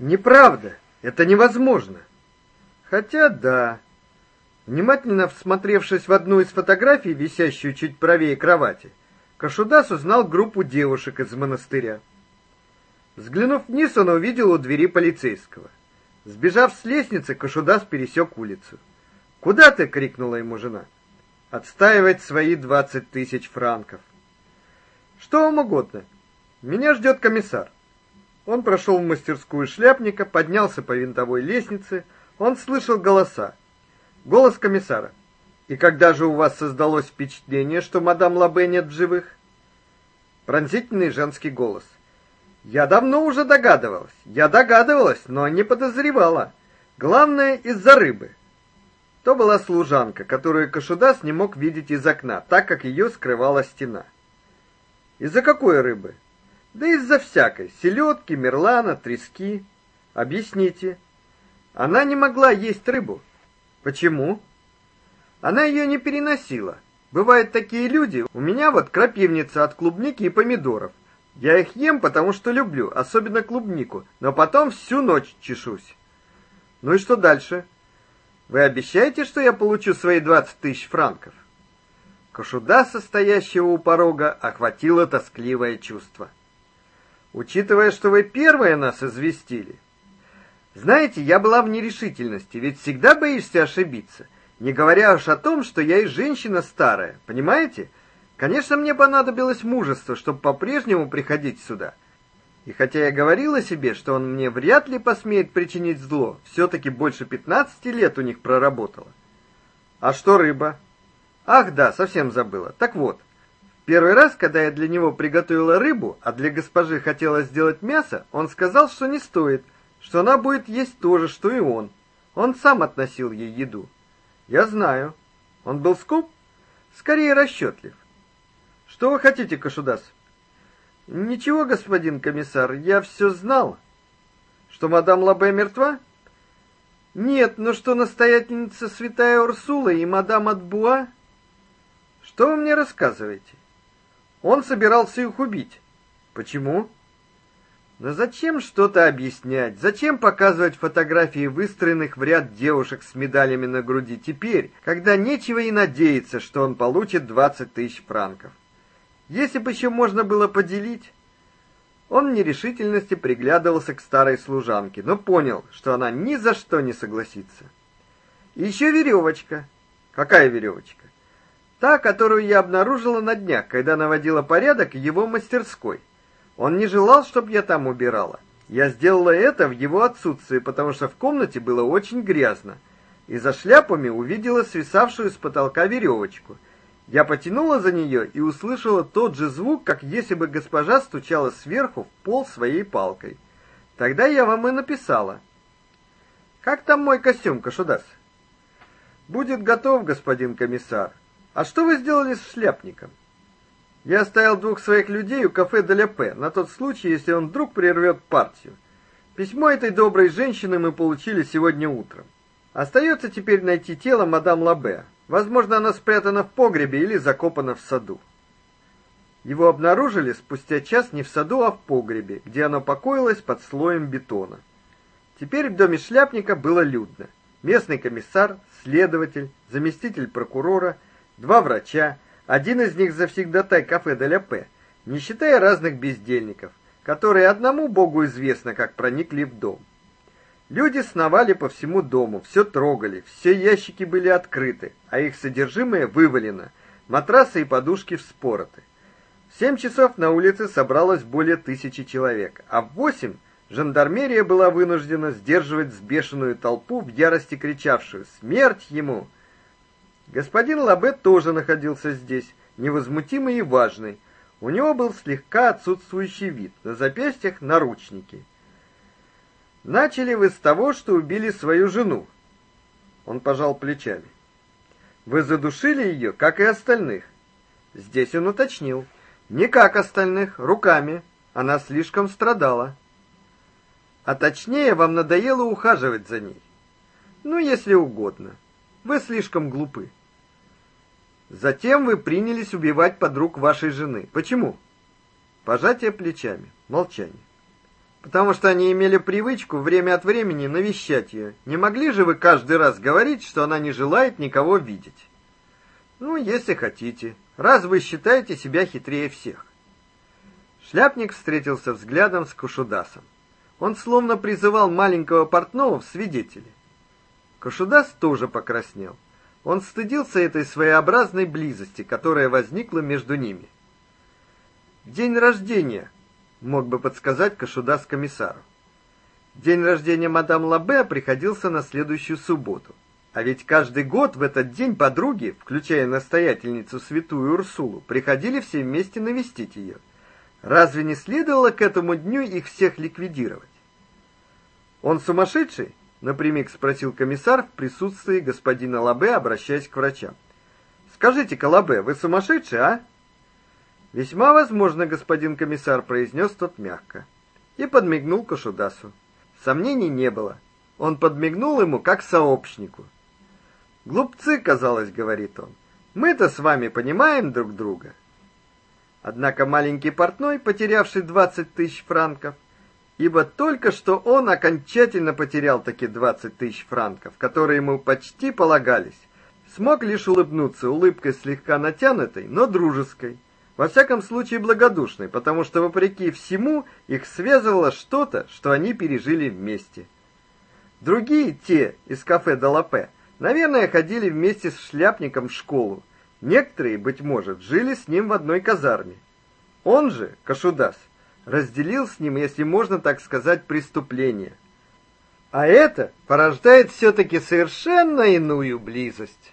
Неправда. Это невозможно. Хотя да. Внимательно всмотревшись в одну из фотографий, висящую чуть правее кровати, Кашудас узнал группу девушек из монастыря. Взглянув вниз, он увидел у двери полицейского. Сбежав с лестницы, Кашудас пересек улицу. "Куда ты?" крикнула ему жена. "Отстаивать свои двадцать тысяч франков". "Что вам угодно? Меня ждет комиссар". Он прошел в мастерскую шляпника, поднялся по винтовой лестнице. Он слышал голоса. Голос комиссара. И когда же у вас создалось впечатление, что мадам Лабе нет в живых? Пронзительный женский голос. Я давно уже догадывалась. Я догадывалась, но не подозревала. Главное из-за рыбы. То была служанка, которую Кашудас не мог видеть из окна, так как ее скрывала стена. Из-за какой рыбы? Да из-за всякой: селедки, мерлана, трески. Объясните. Она не могла есть рыбу. Почему? Она ее не переносила. Бывают такие люди. У меня вот крапивница от клубники и помидоров. Я их ем, потому что люблю, особенно клубнику, но потом всю ночь чешусь. Ну и что дальше? Вы обещаете, что я получу свои двадцать тысяч франков? Кошуда, состоящего у порога, охватило тоскливое чувство. Учитывая, что вы первые нас известили. Знаете, я была в нерешительности, ведь всегда боишься ошибиться, не говоря уж о том, что я и женщина старая, понимаете? Конечно, мне понадобилось мужество, чтобы по-прежнему приходить сюда. И хотя я говорила себе, что он мне вряд ли посмеет причинить зло, все таки больше пятнадцати лет у них проработала. А что рыба? Ах, да, совсем забыла. Так вот, Первый раз, когда я для него приготовила рыбу, а для госпожи хотела сделать мясо, он сказал, что не стоит, что она будет есть то же, что и он. Он сам относил ей еду. Я знаю. Он был скуп, скорее расчетлив. Что вы хотите, Кашудас? Ничего, господин комиссар, я все знал. Что мадам Лабе мертва? Нет, но что настоятельница Святая Урсула и мадам Атбуа? Что вы мне рассказываете? Он собирался их убить. Почему? Но зачем что-то объяснять? Зачем показывать фотографии выстроенных в ряд девушек с медалями на груди теперь, когда нечего и надеяться, что он получит двадцать тысяч франков? Если бы еще можно было поделить... Он в нерешительности приглядывался к старой служанке, но понял, что она ни за что не согласится. И еще веревочка. Какая веревочка? Та, которую я обнаружила на днях, когда наводила порядок в его мастерской. Он не желал, чтобы я там убирала. Я сделала это в его отсутствие, потому что в комнате было очень грязно. И за шляпами увидела свисавшую с потолка веревочку. Я потянула за нее и услышала тот же звук, как если бы госпожа стучала сверху в пол своей палкой. Тогда я вам и написала. Как там мой костюм, Кашудас? Будет готов, господин комиссар. А что вы сделали с шляпником? Я оставил двух своих людей у кафе Деляпе на тот случай, если он вдруг прервет партию. Письмо этой доброй женщины мы получили сегодня утром. Остается теперь найти тело мадам Лабе. Возможно, она спрятана в погребе или закопана в саду. Его обнаружили спустя час не в саду, а в погребе, где оно покоилось под слоем бетона. Теперь в доме шляпника было людно. Местный комиссар, следователь, заместитель прокурора – два врача, один из них завсегдатай кафе Деля П, не считая разных бездельников, которые одному Богу известно, как проникли в дом. Люди сновали по всему дому, все трогали, все ящики были открыты, а их содержимое вывалено, матрасы и подушки вспороты. В семь часов на улице собралось более тысячи человек, а в восемь жандармерия была вынуждена сдерживать взбешенную толпу в ярости кричавшую «Смерть ему!» Господин Лабе тоже находился здесь, невозмутимый и важный. У него был слегка отсутствующий вид, на запястьях наручники. Начали вы с того, что убили свою жену. Он пожал плечами. Вы задушили ее, как и остальных. Здесь он уточнил: не как остальных, руками. Она слишком страдала. А точнее, вам надоело ухаживать за ней. Ну, если угодно. Вы слишком глупы. Затем вы принялись убивать подруг вашей жены. Почему? Пожатие плечами, молчание. потому что они имели привычку время от времени навещать ее. Не могли же вы каждый раз говорить, что она не желает никого видеть? Ну, если хотите. Раз вы считаете себя хитрее всех. Шляпник встретился взглядом с Кушудасом. Он словно призывал маленького портного в свидетели. Кушудас тоже покраснел. Он стыдился этой своеобразной близости, которая возникла между ними. День рождения, мог бы подсказать Кашудас комиссару. День рождения мадам Лабе приходился на следующую субботу. А ведь каждый год в этот день подруги, включая настоятельницу святую Урсулу, приходили все вместе навестить ее. Разве не следовало к этому дню их всех ликвидировать? Он сумасшедший? Напрямик спросил комиссар в присутствии господина Лабе, обращаясь к врачам. Скажите-ка, вы сумасшедший, а? Весьма возможно, господин комиссар, произнес тот мягко и подмигнул Кашудасу. Сомнений не было. Он подмигнул ему как сообщнику. Глупцы, казалось, говорит он. Мы-то с вами понимаем друг друга. Однако маленький портной, потерявший двадцать тысяч франков, ибо только что он окончательно потерял таки двадцать тысяч франков, которые ему почти полагались, смог лишь улыбнуться улыбкой слегка натянутой, но дружеской во всяком случае благодушной, потому что вопреки всему их связывало что-то, что они пережили вместе. Другие те из кафе Далапе, наверное, ходили вместе с шляпником в школу. Некоторые, быть может, жили с ним в одной казарме. Он же, Кашудас, разделил с ним, если можно так сказать, преступление. А это порождает все таки совершенно иную близость.